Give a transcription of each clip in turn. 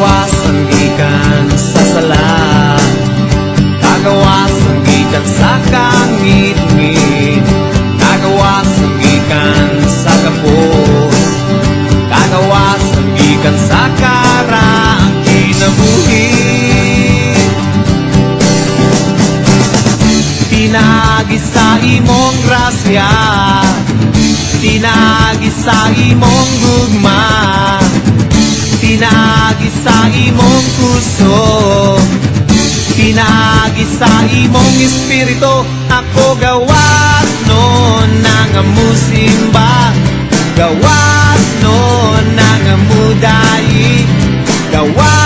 Kagawas ang gikan sa sala Kagawas ang gikan sa kangit-ngit Kagawas ang gikan sa kapos Kagawas ang gikan sa karaang kinabuhi Tinagi sa imong grasya Tinagi sa imong gugma Tinagi sa imong puso. Tinagi sa imong espiritu. Ako gawas no nang musimba Gawas no nang mudayi Gawas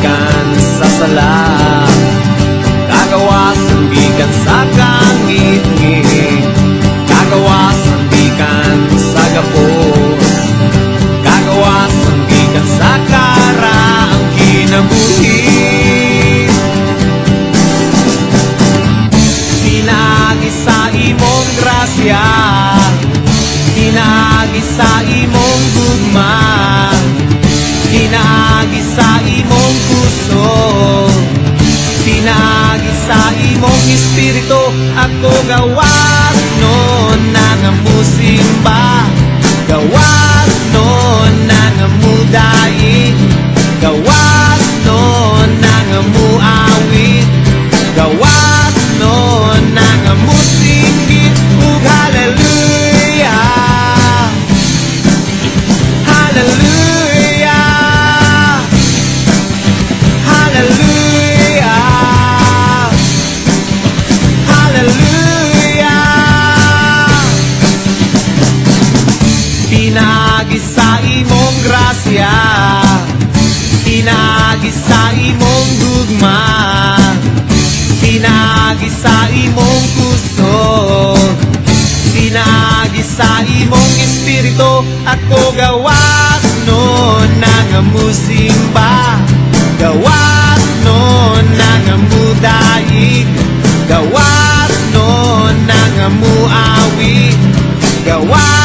ang gikan sa sala. Kagawas ang gikan sa kangit-ngit. Kagawas ang gikan sa gapos Kagawas ang gikan sa karaang kinabuhi. Tinagi sa imong grasya. Tinagi sa imong gugma. Tinagi sa imong puso Tinagi sa imong espiritu Ako gawas no nang musimba Gawas no nang mudaig Gawas grasya Pinagi sa imong gugma. Pinagi sa imong puso. Pinagi sa imong espiritu Ako gawas no nang musimba Gawas no nang mudaig Gawas no nang muawit Gawas